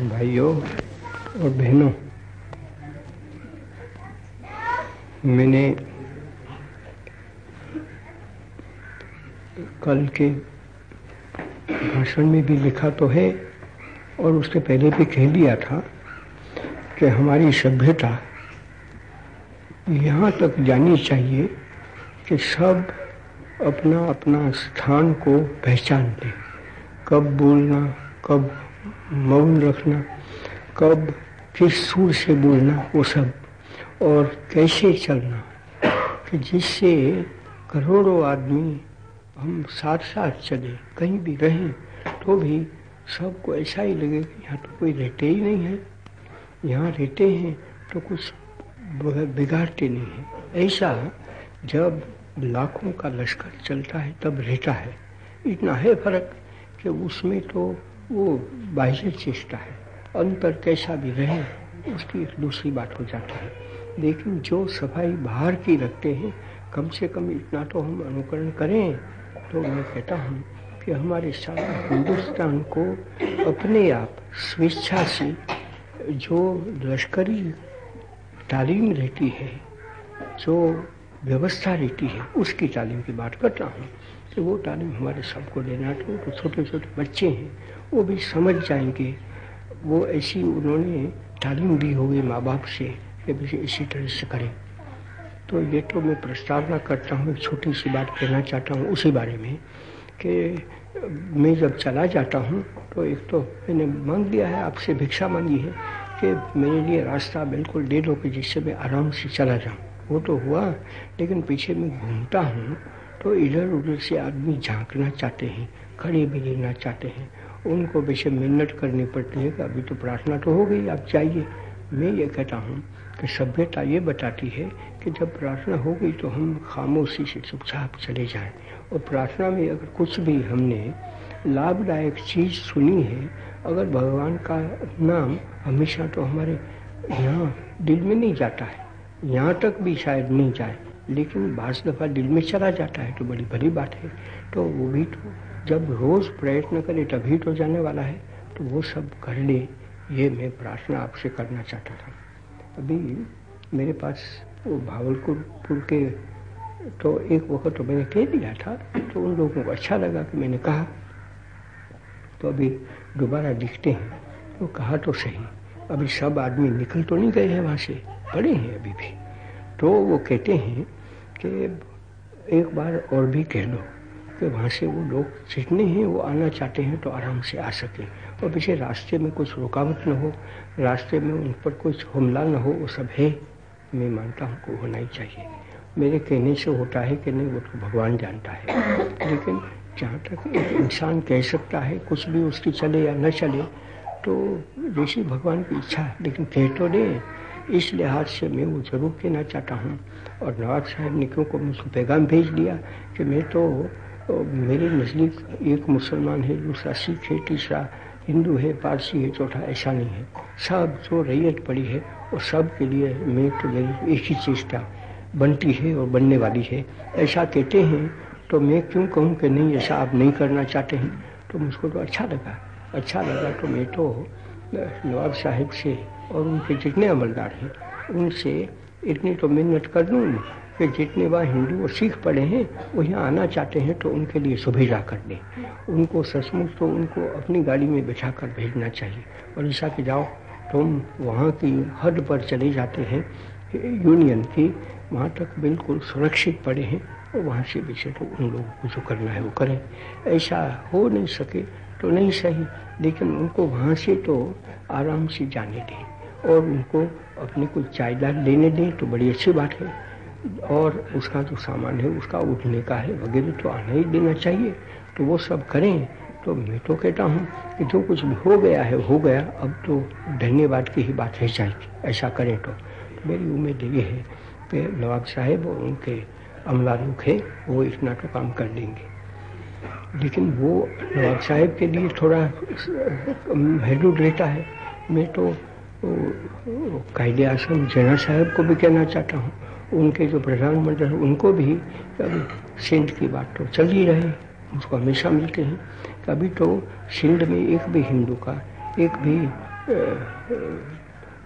भाइयों और बहनों, मैंने कल के भाषण में भी लिखा तो है और उसके पहले भी कह दिया था कि हमारी सभ्यता यहाँ तक जानी चाहिए कि सब अपना अपना स्थान को पहचान लें। कब बोलना, कब मौन रखना, कब किस सुर से बोलना वो सब, और कैसे चलना, कि जिससे करोड़ों आदमी हम साथ साथ चले, कहीं भी रहें तो भी सबको ऐसा ही लगे कि यहाँ तो कोई रहते ही नहीं है। यहाँ रहते हैं तो कुछ बिगाड़ते नहीं है। ऐसा जब लाखों का लश्कर चलता है, तब रहता है। इतना है फ़र्क कि उसमें तो वो बाह्य चेष्टा है। अंतर कैसा भी रहे, उसकी एक दूसरी बात हो जाती है। लेकिन जो सफ़ाई बाहर की रखते हैं, कम से कम इतना तो हम अनुकरण करें तो मैं कहता हूँ कि हमारे सारा हिंदुस्तान को अपने आप स्वेच्छा से जो लश्करी तालीम रहती है, जो व्यवस्था रहती है, उसकी तालीम की बात करता हूँ। कि वो तालीम हमारे सबको लेना तो, तो छोटे छोटे बच्चे हैं वो भी समझ जाएँगे। वो ऐसी उन्होंने तालीम दी होगी माँ बाप से कि इसी तरह से करें। तो ये तो मैं प्रस्तावना करता हूँ एक छोटी सी बात कहना चाहता हूँ उसी बारे में कि मैं जब चला जाता हूँ तो एक तो मैंने मांग दिया है आपसे भिक्षा मांगी है कि मेरे लिए रास्ता बिल्कुल दे दो कि जिससे मैं आराम से चला जाऊँ। वो तो हुआ लेकिन पीछे मैं घूमता हूँ तो इधर उधर से आदमी झांकना चाहते हैं, खड़े भी लेना चाहते हैं। उनको वैसे मिन्नत करनी पड़ती है कि अभी तो प्रार्थना तो हो गई, आप जाइए। मैं ये कहता हूँ कि सभ्यता ये बताती है कि जब प्रार्थना हो गई तो हम खामोशी से चुपचाप चले जाएँ। और प्रार्थना में अगर कुछ भी हमने लाभदायक चीज़ सुनी है, अगर भगवान का नाम हमेशा तो हमारे यहाँ दिल में नहीं जाता है, यहाँ तक भी शायद नहीं जाए। लेकिन बास दफ़ा दिल में चला जाता है तो बड़ी बड़ी बात है। तो वो भी तो जब रोज़ प्रयत्न करे, तभी तो जाने वाला है। तो वो सब कर ले, ये मैं प्रार्थना आपसे करना चाहता था। अभी मेरे पास वो भावलपुर के तो एक वक्त तो मैंने कह दिया था तो उन लोगों को अच्छा लगा कि मैंने कहा तो अभी दोबारा दिखते हैं। तो कहा तो सही, अभी सब आदमी निकल तो नहीं गए हैं वहाँ से, पड़े हैं अभी भी। तो वो कहते हैं कि एक बार और भी कह लो कि वहाँ से वो लोग जितने हैं वो आना चाहते हैं तो आराम से आ सकें। और पीछे रास्ते में कुछ रुकावट न हो, रास्ते में उन पर कुछ हमला न हो, वो सब है। मैं मानता हूँ को होना ही चाहिए। मेरे कहने से होता है कि नहीं, वो तो भगवान जानता है। लेकिन जहाँ तक इंसान कह सकता है, कुछ भी उसकी चले या न चले तो जैसी भगवान की इच्छा, लेकिन कह तो दे। इस लिहाज से मैं वो ज़रूर कहना चाहता हूँ। और नवाब साहब ने क्योंकि मुझको पैगाम भेज दिया कि मैं तो मेरे नज़दीक एक मुसलमान है, दूसरा सिख है, तीसरा हिंदू है, पारसी है, चौथा ऐसा नहीं है। सब जो रैयत पड़ी है, और सब के लिए मैं तो मेरी एक ही चेष्टा बनती है और बनने वाली है। ऐसा कहते हैं तो मैं क्यों कहूँ कि नहीं, ऐसा आप नहीं करना चाहते हैं? तो मुझको तो अच्छा लगा अच्छा लगा तो मैं तो नवाब साहिब से और उनके जितने अमलदार हैं, उनसे इतनी तो मिन्नत कर दूँ कि जितने वहाँ हिंदू और सिख पड़े हैं, वो यहाँ आना चाहते हैं तो उनके लिए सुविधा कर दें। उनको सचमुच तो उनको अपनी गाड़ी में बैठा कर भेजना चाहिए। और ऐसा कि जाओ, तुम वहाँ की हद पर चले जाते हैं यूनियन की वहाँ तक बिल्कुल सुरक्षित पड़े हैं और वहाँ से पीछे तो उन लोगों को जो करना है वो करें। ऐसा हो नहीं सके तो नहीं सही। लेकिन उनको वहाँ से तो आराम से जाने दें और उनको अपने को जायदाद लेने दें तो बड़ी अच्छी बात है। और उसका जो सामान है उसका उठने का है वगैरह तो आना ही देना चाहिए। तो वो सब करें। तो मैं तो कहता हूँ कि जो कुछ भी हो गया है हो गया। अब तो धन्यवाद की ही बात है जाएगी ऐसा करें तो, मेरी उम्मीद ये है कि नवाब साहेब और उनके अमला लोग है वो इतना तो काम कर देंगे लेकिन वो नवाब साहेब के लिए थोड़ा हेडू रहता है। मैं तो कायदे आसम जना साहब को भी कहना चाहता हूँ। उनके जो प्रधानमंत्री हैं उनको भी सिंध की बात तो चल ही रहे उसको हमेशा मिलते हैं। कभी तो सिंध में एक भी हिंदू का एक भी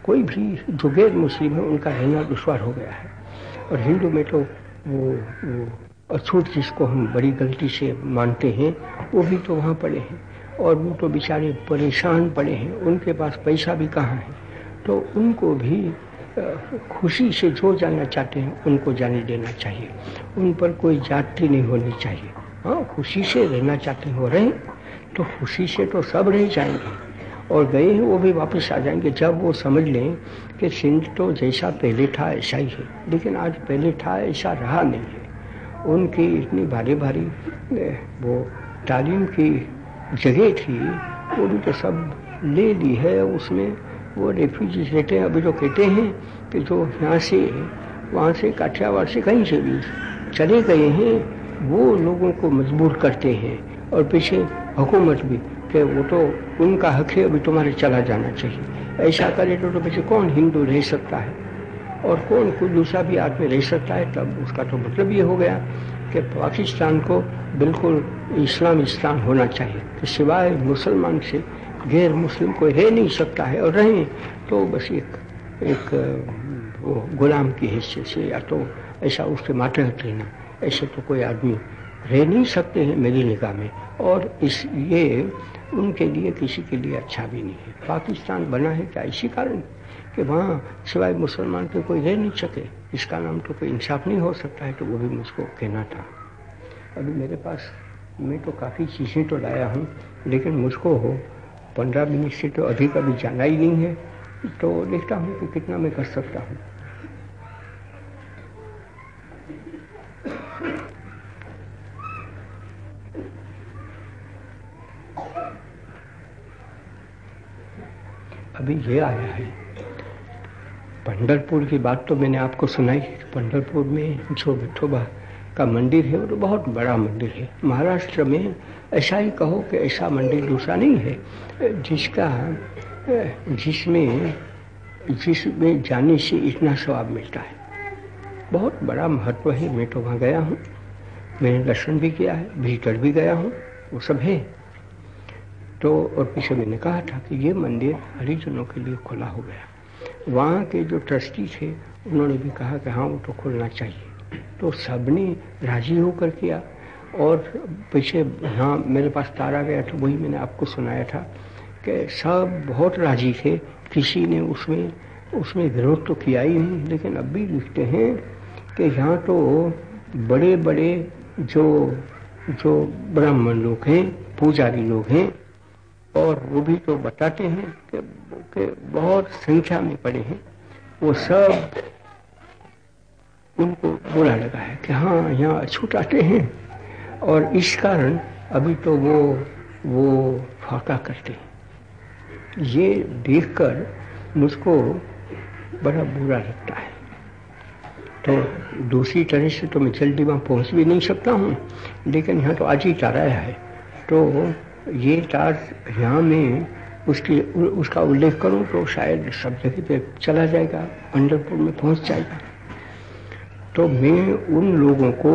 कोई भी जो गैर मुस्लिम है उनका रहना दुश्वार हो गया है। और हिंदू में तो वो, वो अछूट जिसको हम बड़ी गलती से मानते हैं, वो भी तो वहाँ पड़े हैं। और वो तो बेचारे परेशान पड़े हैं। उनके पास पैसा भी कहाँ है? तो उनको भी खुशी से जो जाना चाहते हैं, उनको जाने देना चाहिए। उन पर कोई जाति नहीं होनी चाहिए। हाँ खुशी से रहना चाहते हो रहे। तो खुशी से तो सब रह जाएँगे। और गए हैं, वो भी वापस आ जाएँगे। जब वो समझ लें कि सिंध तो जैसा पहले था, ऐसा ही है। लेकिन आज पहले था, ऐसा रहा नहीं है। उनकी इतनी भारी भारी वो तालीम की जगह थी तो सब ले ली है उसमें वो रेफ्यूजी रहते हैं अभी जो कहते हैं कि जो यहाँ से वहाँ से काठियावाड़ से कहीं से भी चले गए हैं वो लोगों को मजबूर करते हैं और पीछे हुकूमत भी कि वो तो उनका हक है अभी तुम्हारे चला जाना चाहिए। ऐसा करे तो, तो पीछे कौन हिंदू रह सकता है? और कौन कोई दूसरा भी आदमी रह सकता है, तब उसका तो मतलब ये हो गया कि पाकिस्तान को बिल्कुल इस्लाम इस्लाम होना चाहिए। कि सिवाय मुसलमान से गैर मुस्लिम कोई रह नहीं सकता है और रहें तो बस एक एक, वो गुलाम की हिस्से से या तो ऐसा उसके मातहत रहना ऐसे तो कोई आदमी रह नहीं सकते हैं मेरी निगाह में। और इस, ये उनके लिए किसी के लिए अच्छा भी नहीं है। पाकिस्तान बना है क्या इसी कारण? कि वहाँ सिवाय मुसलमान के कोई रह नहीं सके। इसका नाम तो कोई इंसाफ नहीं हो सकता है तो वो भी मुझको कहना था। अभी मेरे पास, मैं तो काफ़ी चीज़ें तो लाया हूँ, लेकिन मुझको हो, पंद्रह मिनट से तो अभी जाना ही नहीं है तो देखता हूँ कि कितना मैं कर सकता हूँ। अभी ये आया है। पंडरपुर की बात तो मैंने आपको सुनाई पंडरपुर में जो विठोबा का मंदिर है, वो तो बहुत बड़ा मंदिर है। महाराष्ट्र में ऐसा ही कहो कि ऐसा मंदिर दूसरा नहीं है। जिसका, जिसमें जिसमें जाने से इतना स्वाब मिलता है। बहुत बड़ा महत्व है। मैं तो वहाँ गया हूँ। मैंने दर्शन भी किया है, भीतर भी गया हूँ, वो सब है। तो और पीछे मैंने कहा था कि ये मंदिर हरिजनों के लिए खुला हो गया। वहाँ के जो ट्रस्टी थे, उन्होंने भी कहा कि हाँ वो तो खुलना चाहिए। तो सबने राज़ी होकर किया और पीछे हाँ मेरे पास तारा गया था वही मैंने आपको सुनाया था कि सब बहुत राज़ी थे। किसी ने उसमें उसमें विरोध तो किया ही नहीं, लेकिन अब भी लिखते हैं कि यहाँ तो बड़े बड़े जो जो ब्राह्मण लोग हैं, पुजारी लोग हैं और वो भी तो बताते हैं कि, कि बहुत संख्या में पड़े हैं। वो सब उनको बुरा लगा है कि हाँ यहाँ छूट आते हैं। और इस कारण अभी तो वो वो फाका करते हैं। ये देखकर मुझको बड़ा बुरा लगता है। तो दूसरी तरह से तो मैं जल्दी वहाँ पहुँच भी नहीं सकता हूँ लेकिन यहाँ तो आज ही तार है। तो ये तार यहाँ में उसकी उसका उल्लेख करूँ तो शायद सब जगह पे चला जाएगा पंडरपुर में पहुँच जाएगा। तो मैं उन लोगों को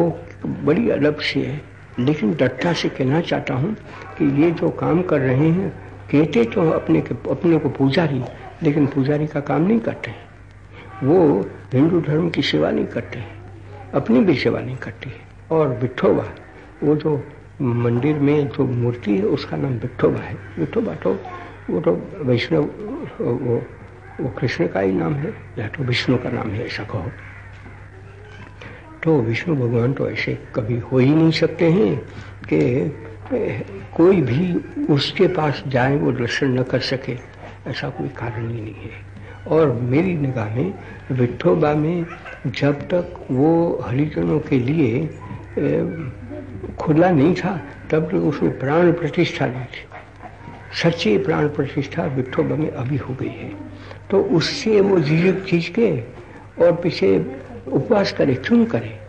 बड़ी अलग से, लेकिन दृढ़ता से कहना चाहता हूँ कि ये जो काम कर रहे हैं कहते तो अपने के, अपने को पुजारी, लेकिन पुजारी का काम नहीं करते। वो हिंदू धर्म की सेवा नहीं करते, अपनी भी सेवा नहीं करते। और विठोबा, वो जो मंदिर में जो मूर्ति है, उसका नाम विठोबा है। विठोबा तो वो तो वैष्णव, वो वो कृष्ण का ही नाम है, या तो विष्णु का नाम है, ऐसा कहो। तो विष्णु भगवान तो ऐसे कभी हो ही नहीं सकते हैं कि कोई भी उसके पास जाए, वो दर्शन न कर सके, ऐसा कोई कारण ही नहीं है। और मेरी निगाह में, विठोबा में जब तक वो हरिजनों के लिए खुला नहीं था, तब तक उसमें प्राण प्रतिष्ठा नहीं थी। सच्ची प्राण प्रतिष्ठा विठोबा में अभी हो गई है। तो उससे वो झिझक चीज़ के और पीछे उपवास करे क्यों करे।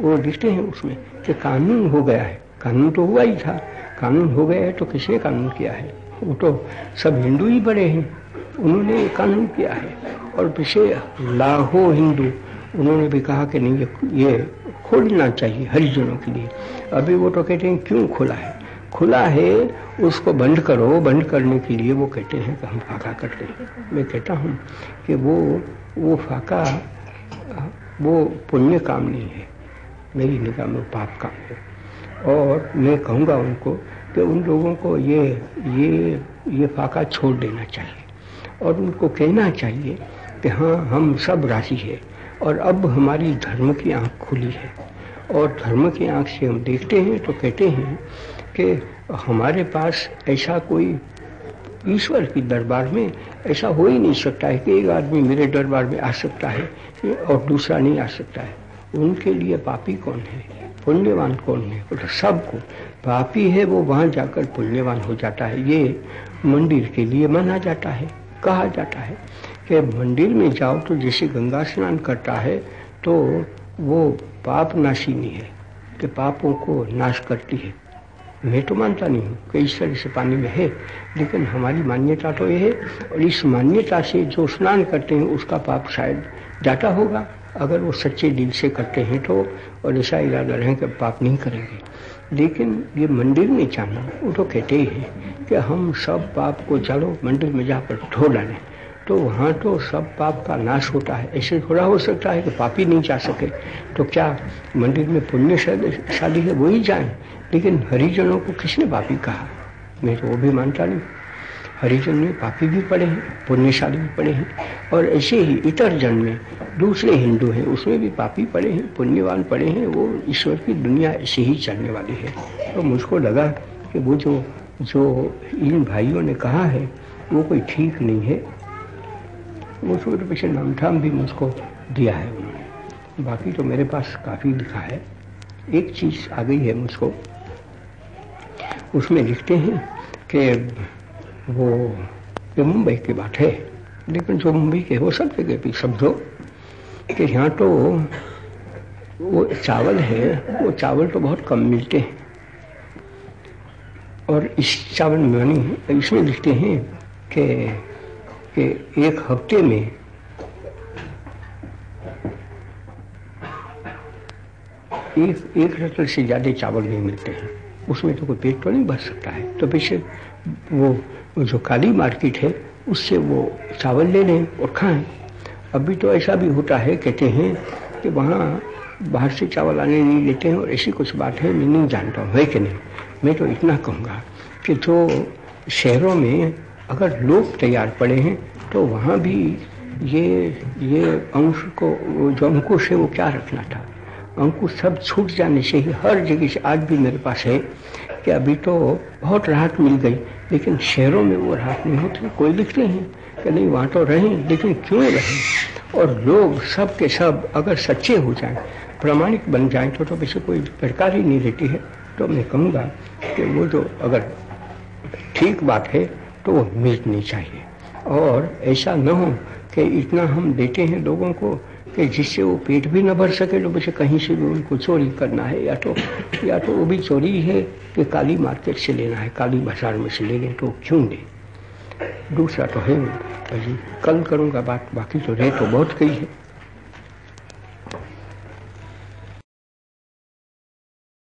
वो लिखते हैं उसमें कि कानून हो गया है। कानून तो हुआ ही था। कानून हो गया है तो किसने कानून किया है? वो तो सब हिंदू ही बड़े हैं। उन्होंने कानून किया है। और पीछे लाखों हिंदू उन्होंने भी कहा कि नहीं, ये ये खोलना चाहिए हरिजनों के लिए। अभी वो तो कहते हैं, क्यों खुला है? खुला है, उसको बंद करो, बंद करने के लिए वो कहते हैं कि हम फाका करते हैं मैं कहता हूँ कि वो वो फाका, वो पुण्य काम नहीं है, मेरी निगाह में पाप काम है। और मैं कहूँगा उनको कि उन लोगों को ये ये ये फाका छोड़ देना चाहिए। और उनको कहना चाहिए कि हाँ हम सब राशि है। और अब हमारी धर्म की आँख खुली है। और धर्म की आँख से हम देखते हैं तो कहते हैं कि हमारे पास ऐसा कोई ईश्वर की दरबार में ऐसा हो ही नहीं सकता है कि एक आदमी मेरे दरबार में आ सकता है और दूसरा नहीं आ सकता है। उनके लिए पापी कौन है? पुण्यवान कौन है? तो सबको पापी है, वो वहाँ जाकर पुण्यवान हो जाता है। ये मंदिर के लिए माना जाता है। कहा जाता है कि मंदिर में जाओ तो जैसे गंगा स्नान करता है तो वो पाप नाशिनी है, कि पापों को नाश करती है। मैं तो मानता नहीं हूँ कई कि इस पानी में है, लेकिन हमारी मान्यता तो ये है और इस मान्यता से जो स्नान करते हैं, उसका पाप शायद जाता होगा। अगर वो सच्चे दिल से करते हैं तो और ऐसा इरादा रहे कि पाप नहीं करेंगे। लेकिन ये मंदिर में जाना, वो तो कहते ही है कि हम सब पाप को चलो मंदिर में जाकर धो डालें। तो वहाँ तो सब पाप का नाश होता है। ऐसे थोड़ा हो सकता है कि पापी नहीं जा सके। तो क्या मंदिर में पुण्यशाली है, वही जाए? लेकिन हरिजनों को किसने पापी कहा? मैं तो वो भी मानता नहीं। हरिजन में पापी भी पड़े हैं, पुण्यशाली भी पड़े हैं। और ऐसे ही इतर जन में दूसरे हिंदू हैं, उसमें भी पापी पड़े हैं, पुण्यवान पड़े हैं, वो ईश्वर की दुनिया ऐसे ही चलने वाली है। तो मुझको लगा कि वो जो जो इन भाइयों ने कहा है, वो कोई ठीक नहीं है। वो तो पीछे नाम ठाम भी मुझको दिया है उन्होंने। बाकी तो मेरे पास काफ़ी लिखा है। एक चीज़ आ गई है मुझको। उसमें लिखते हैं कि वो ये मुंबई की बात है, लेकिन जो मुंबई के वो सब जगह भी समझो कि यहाँ तो वो चावल है, वो चावल तो बहुत कम मिलते हैं। और इस चावल में यानी इसमें लिखते हैं कि कि एक हफ़्ते में एक एक रतल से ज़्यादा चावल नहीं मिलते हैं। उसमें तो कोई पेट तो नहीं भर सकता है। तो पीछे वो जो काली मार्केट है, उससे वो चावल ले लें और खाएँ। अभी तो ऐसा भी होता है, कहते हैं कि वहाँ बाहर से चावल आने नहीं लेते हैं और ऐसी कुछ बात है, मैं नहीं जानता हूँ, है कि नहीं? मैं तो इतना कहूँगा कि जो शहरों में अगर लोग तैयार पड़े हैं तो वहाँ भी ये ये अंश को, जो अंकुश है, वो क्या रखना था? अंकुश सब छूट जाने से ही हर जगह से आज भी मेरे पास है कि अभी तो बहुत राहत मिल गई, लेकिन शहरों में वो राहत नहीं होती, कोई लिखते हैं कि नहीं, वहाँ तो रहें, लेकिन क्यों रहें? और लोग सब के सब अगर सच्चे हो जाएँ, प्रामाणिक बन जाएँ तो तो वैसे कोई प्रकार ही नहीं रहती है। तो मैं कहूँगा कि वो जो अगर ठीक बात है तो वो मिलनी चाहिए। और ऐसा न हो कि इतना हम देते हैं लोगों को कि जिससे वो पेट भी न भर सके तो बच्चे कहीं से भी उनको चोरी करना है, या तो या तो वो भी चोरी है कि काली मार्केट से लेना है, काली बाज़ार में से ले लें तो क्यों लें दूसरा तो है भाई कल करूँगा बात, बाकी तो रह तो बहुत कही है।